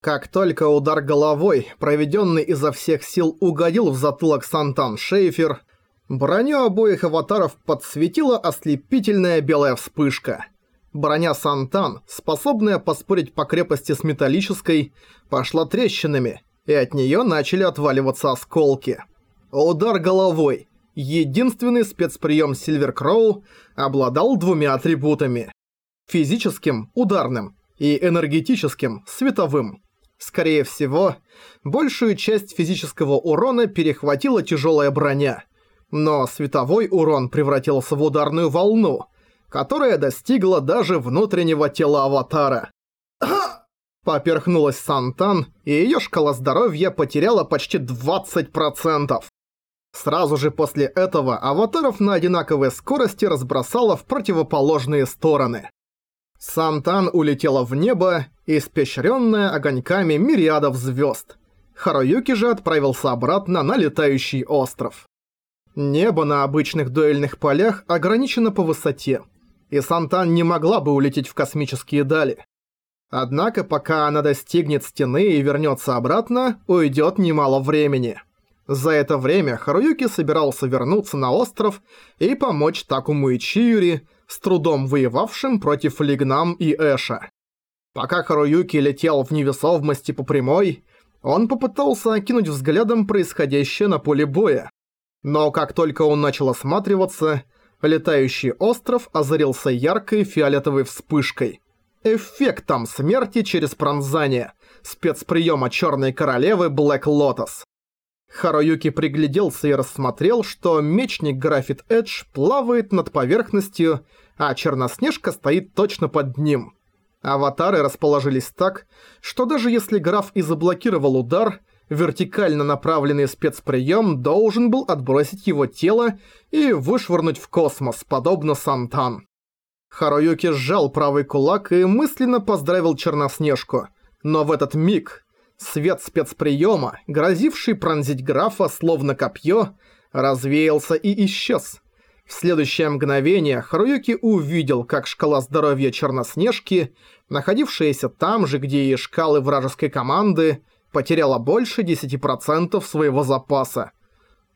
Как только удар головой, проведенный изо всех сил, угодил в затылок Сантан Шейфер, броню обоих аватаров подсветила ослепительная белая вспышка. Броня Сантан, способная поспорить по крепости с металлической, пошла трещинами, и от нее начали отваливаться осколки. Удар головой. Единственный спецприем Сильвер Кроу обладал двумя атрибутами. Физическим – ударным, и энергетическим – световым. Скорее всего, большую часть физического урона перехватила тяжелая броня, но световой урон превратился в ударную волну, которая достигла даже внутреннего тела аватара. Поперхнулась Сантан, и её шкала здоровья потеряла почти 20%. Сразу же после этого аватаров на одинаковой скорости разбросало в противоположные стороны. Сантан улетела в небо, испещренное огоньками мириадов звезд. Харуюки же отправился обратно на летающий остров. Небо на обычных дуэльных полях ограничено по высоте, и Сантан не могла бы улететь в космические дали. Однако пока она достигнет стены и вернется обратно, уйдет немало времени. За это время Харуюки собирался вернуться на остров и помочь Такуму и Чиюри, с трудом воевавшим против Лигнам и Эша. Пока Харуюки летел в невесомости по прямой, он попытался окинуть взглядом происходящее на поле боя. Но как только он начал осматриваться, летающий остров озарился яркой фиолетовой вспышкой. Эффектом смерти через пронзание. Спецприема Черной Королевы Блэк Лотос. Харуюки пригляделся и рассмотрел, что мечник Графит Эдж плавает над поверхностью, а Черноснежка стоит точно под ним. Аватары расположились так, что даже если граф и заблокировал удар, вертикально направленный спецприем должен был отбросить его тело и вышвырнуть в космос, подобно Сантан. Харуюки сжал правый кулак и мысленно поздравил Черноснежку. Но в этот миг Свет спецприема, грозивший пронзить графа словно копье, развеялся и исчез. В следующее мгновение Харуюки увидел, как шкала здоровья Черноснежки, находившаяся там же, где и шкалы вражеской команды, потеряла больше 10% своего запаса.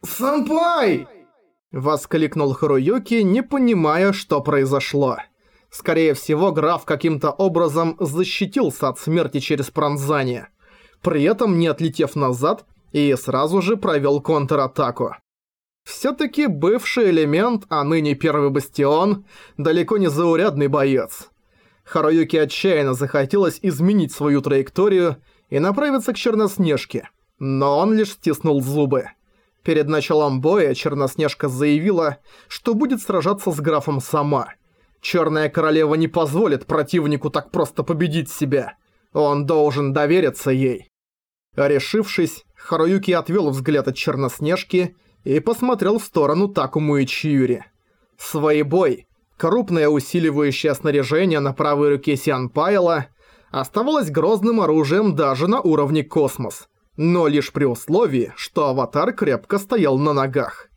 «Сэмпай!» – воскликнул Харуюки, не понимая, что произошло. Скорее всего, граф каким-то образом защитился от смерти через пронзание – при этом не отлетев назад и сразу же провел контратаку. Всё-таки бывший элемент, а ныне первый бастион, далеко не заурядный боец. Харуюке отчаянно захотелось изменить свою траекторию и направиться к Черноснежке, но он лишь стиснул зубы. Перед началом боя Черноснежка заявила, что будет сражаться с графом сама. Черная королева не позволит противнику так просто победить себя. Он должен довериться ей. Решившись, Харуюки отвел взгляд от Черноснежки и посмотрел в сторону Такуму и Чиюри. бой, крупное усиливающее снаряжение на правой руке Сиан Пайла, оставалось грозным оружием даже на уровне космос, но лишь при условии, что аватар крепко стоял на ногах.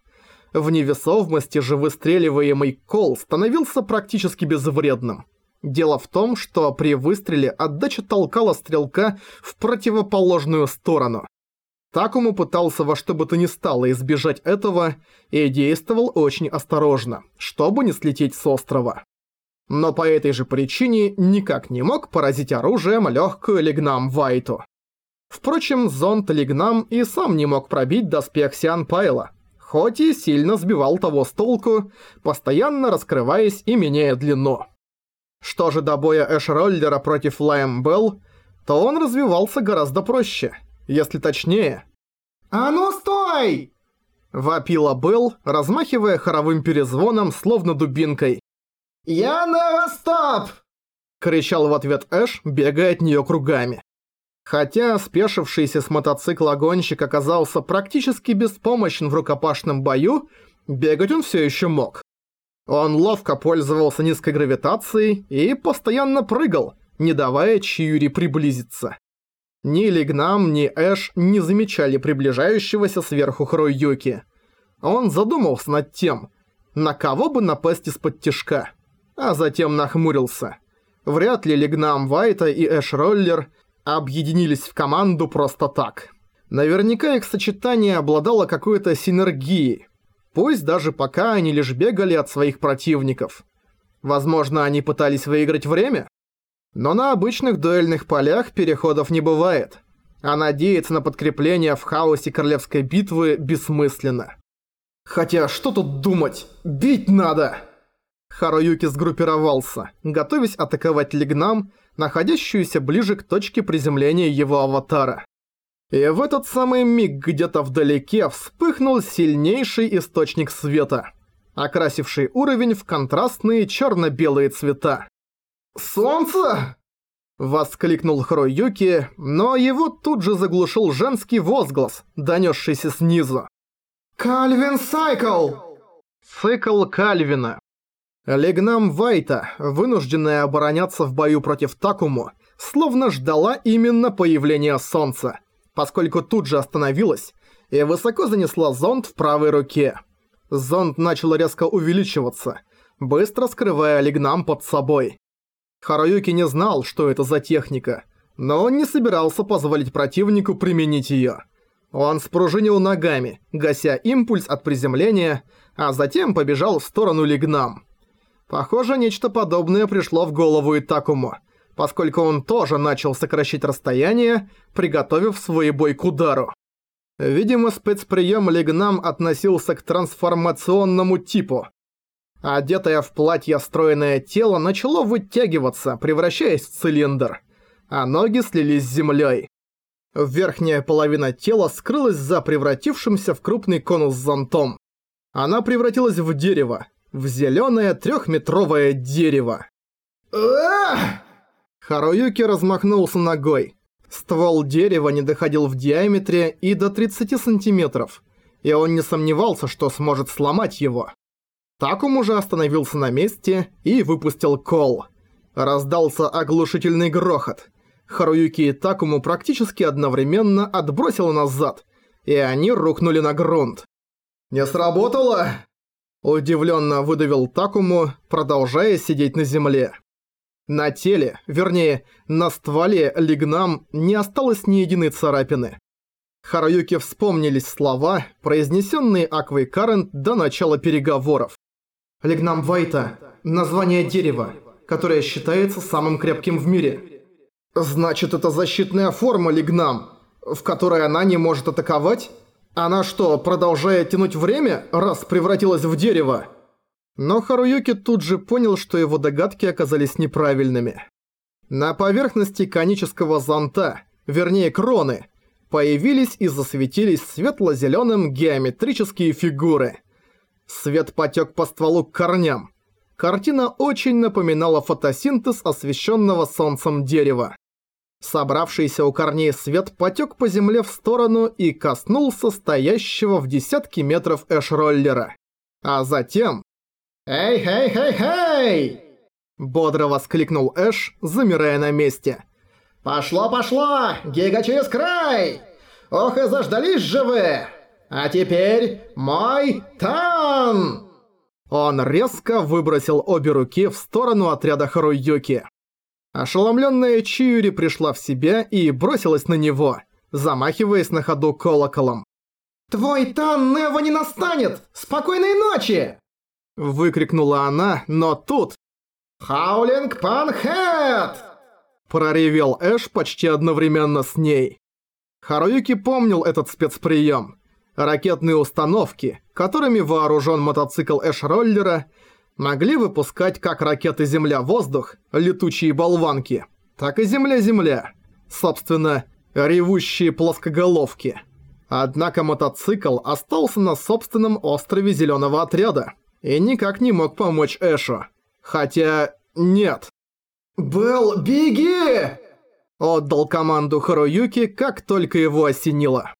В невесомости же выстреливаемый кол становился практически безвредным – Дело в том, что при выстреле отдача толкала стрелка в противоположную сторону. Такому пытался во что бы то ни стало избежать этого и действовал очень осторожно, чтобы не слететь с острова. Но по этой же причине никак не мог поразить оружием легкую Лигнам Вайту. Впрочем, зонт Лигнам и сам не мог пробить доспех Сиан Пайла, хоть и сильно сбивал того с толку, постоянно раскрываясь и меняя длину. Что же до боя Эш-роллера против Лайм Белл, то он развивался гораздо проще, если точнее. «А ну стой!» Вопила Белл, размахивая хоровым перезвоном, словно дубинкой. «Я на стоп!» Кричал в ответ Эш, бегая от неё кругами. Хотя спешившийся с мотоцикла гонщик оказался практически беспомощен в рукопашном бою, бегать он всё ещё мог. Он ловко пользовался низкой гравитацией и постоянно прыгал, не давая Чиюри приблизиться. Ни Лигнам, ни Эш не замечали приближающегося сверху Хроюки. Он задумался над тем, на кого бы напасть из-под тишка, а затем нахмурился. Вряд ли Лигнам Вайта и Эш Роллер объединились в команду просто так. Наверняка их сочетание обладало какой-то синергией. Пусть даже пока они лишь бегали от своих противников. Возможно, они пытались выиграть время? Но на обычных дуэльных полях переходов не бывает. А надеяться на подкрепление в хаосе королевской битвы бессмысленно. Хотя что тут думать? Бить надо! Харуюки сгруппировался, готовясь атаковать Лигнам, находящуюся ближе к точке приземления его аватара. И в этот самый миг где-то вдалеке вспыхнул сильнейший источник света, окрасивший уровень в контрастные черно-белые цвета. «Солнце!» — воскликнул Хроюки, но его тут же заглушил женский возглас, донесшийся снизу. «Кальвин Сайкл!» Цикл Кальвина. Легнам Вайта, вынужденная обороняться в бою против Такому, словно ждала именно появления солнца, поскольку тут же остановилась и высоко занесла зонт в правой руке. Зонт начал резко увеличиваться, быстро скрывая Лигнам под собой. Харуюки не знал, что это за техника, но он не собирался позволить противнику применить её. Он спружинил ногами, гася импульс от приземления, а затем побежал в сторону Лигнам. Похоже, нечто подобное пришло в голову и Такому, поскольку он тоже начал сокращать расстояние, приготовив свой бой к удару. Видимо, спецприем Лигнам относился к трансформационному типу, Одетое в платье стройное тело начало вытягиваться, превращаясь в цилиндр, а ноги слились с землей. Верхняя половина тела скрылась за превратившимся в крупный конус зонтом. Она превратилась в дерево, в зеленое трехметровое дерево. Харуюки размахнулся ногой. Ствол дерева не доходил в диаметре и до 30 сантиметров, и он не сомневался, что сможет сломать его. Такому же остановился на месте и выпустил кол. Раздался оглушительный грохот. Харуюки и Такому практически одновременно отбросило назад, и они рухнули на грунт. «Не сработало?» Удивленно выдавил Такому, продолжая сидеть на земле. На теле, вернее, на стволе Лигнам не осталось ни единой царапины. Харуюки вспомнились слова, произнесенные Аквой Карент до начала переговоров. Лигнам Вайта – название дерева, которое считается самым крепким в мире. Значит, это защитная форма Лигнам, в которой она не может атаковать? Она что, продолжает тянуть время, раз превратилась в дерево? Но Харуюки тут же понял, что его догадки оказались неправильными. На поверхности конического зонта, вернее кроны, появились и засветились светло-зелёным геометрические фигуры – Свет потек по стволу к корням. Картина очень напоминала фотосинтез освещенного солнцем дерева. Собравшийся у корней свет потек по земле в сторону и коснулся стоящего в десятки метров эш-роллера. А затем... «Эй, эй, эй, эй!» Бодро воскликнул Эш, замирая на месте. «Пошло, пошло! Гига через край! Ох и заждались же вы!» А теперь мой тан!» Он резко выбросил обе руки в сторону отряда Харуюки. Ошеломленная Чиури пришла в себя и бросилась на него, замахиваясь на ходу колоколом. «Твой тан Нева не настанет! Спокойной ночи!» Выкрикнула она, но тут... «Хаулинг Панхэт!» Проревел Эш почти одновременно с ней. Харуюки помнил этот спецприем. Ракетные установки, которыми вооружен мотоцикл Эш-роллера, могли выпускать как ракеты Земля-воздух, летучие болванки, так и Земля-Земля, собственно, ревущие плоскоголовки. Однако мотоцикл остался на собственном острове Зеленого отряда и никак не мог помочь Эшу. Хотя... нет. «Белл, беги!» Отдал команду Харуюки, как только его осенило.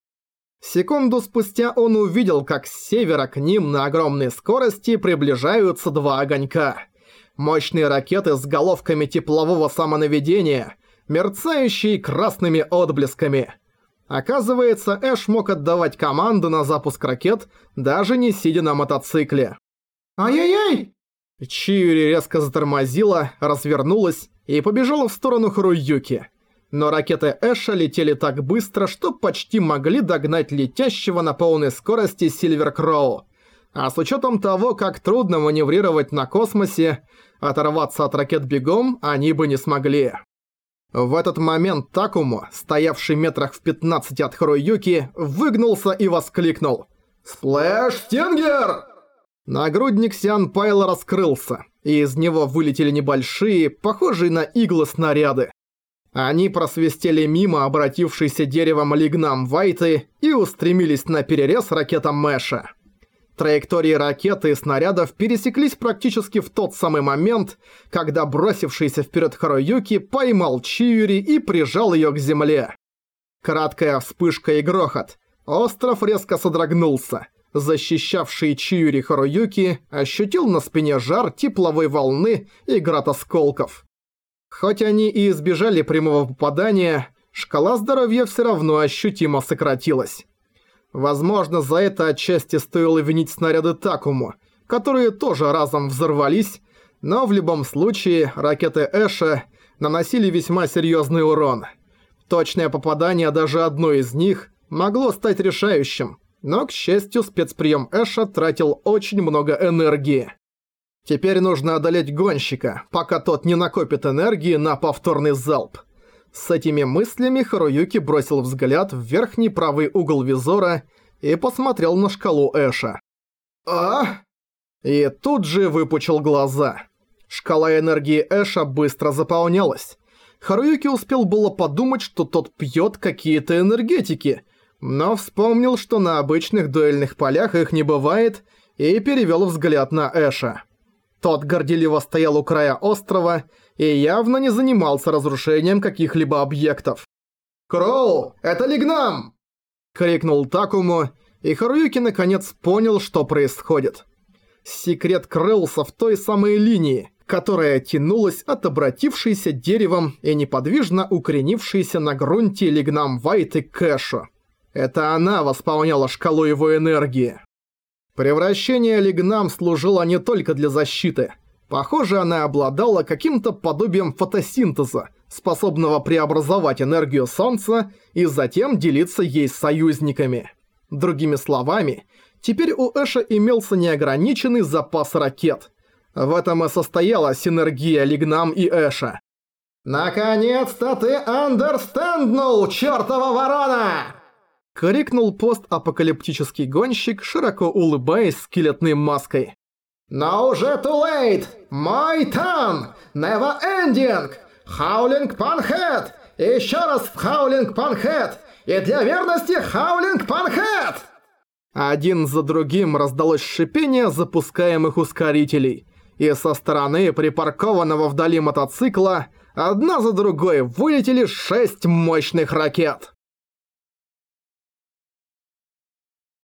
Секунду спустя он увидел, как с севера к ним на огромной скорости приближаются два огонька. Мощные ракеты с головками теплового самонаведения, мерцающие красными отблесками. Оказывается, Эш мог отдавать команду на запуск ракет, даже не сидя на мотоцикле. «Ай-яй-яй!» Чиури резко затормозила, развернулась и побежала в сторону Харуюки. но ракеты Эша летели так быстро, что почти могли догнать летящего на полной скорости Сильвер Кроу. А с учетом того, как трудно маневрировать на космосе, оторваться от ракет бегом они бы не смогли. В этот момент Такуму, стоявший метрах в 15 от Харуюки, выгнулся и воскликнул. «Сплэш Стингер!» Нагрудник Сиан Пайла раскрылся, и из него вылетели небольшие, похожие на иглы снаряды. Они просвистели мимо обратившейся деревом лигнам Вайты и устремились на перерез ракетам Мэша. Траектории ракеты и снарядов пересеклись практически в тот самый момент, когда бросившийся вперед Харуюки поймал Чиури и прижал ее к земле. Краткая вспышка и грохот. Остров резко содрогнулся. Защищавший Чиури Харуюки ощутил на спине жар тепловой волны и град осколков. Хоть они и избежали прямого попадания, шкала здоровья все равно ощутимо сократилась. Возможно, за это отчасти стоило винить снаряды Такому, которые тоже разом взорвались, но в любом случае ракеты Эша наносили весьма серьезный урон. Точное попадание даже одной из них могло стать решающим, но, к счастью, спецприем Эша тратил очень много энергии. Теперь нужно одолеть гонщика, пока тот не накопит энергии на повторный залп. С этими мыслями Харуюки бросил взгляд в верхний правый угол визора и посмотрел на шкалу Эша. «А?» И тут же выпучил глаза. Шкала энергии Эша быстро заполнялась. Харуюки успел было подумать, что тот пьет какие-то энергетики, но вспомнил, что на обычных дуэльных полях их не бывает, и перевел взгляд на Эша. Тот горделиво стоял у края острова и явно не занимался разрушением каких-либо объектов. «Кроу, это Лигнам!» — крикнул Такому, и Харуюки наконец понял, что происходит. Секрет крылся в той самой линии, которая тянулась от обратившейся деревом и неподвижно укоренившейся на грунте Лигнам Вайты Кэшу. Это она восполняла шкалу его энергии. Превращение Лигнам служило не только для защиты. Похоже, она обладала каким-то подобием фотосинтеза, способного преобразовать энергию Солнца и затем делиться ей с союзниками. Другими словами, теперь у Эша имелся неограниченный запас ракет. В этом и состояла синергия Лигнам и Эша. «Наконец-то ты андерстенднул, чёртова ворона!» Крикнул постапокалиптический гонщик, широко улыбаясь скелетной маской. «Но уже too late! Мой тан! Never ending! Хаулинг Панхед! Еще раз в Хаулинг Панхед! И для верности Хаулинг Панхед!» Один за другим раздалось шипение запускаемых ускорителей, и со стороны припаркованного вдали мотоцикла одна за другой вылетели шесть мощных ракет.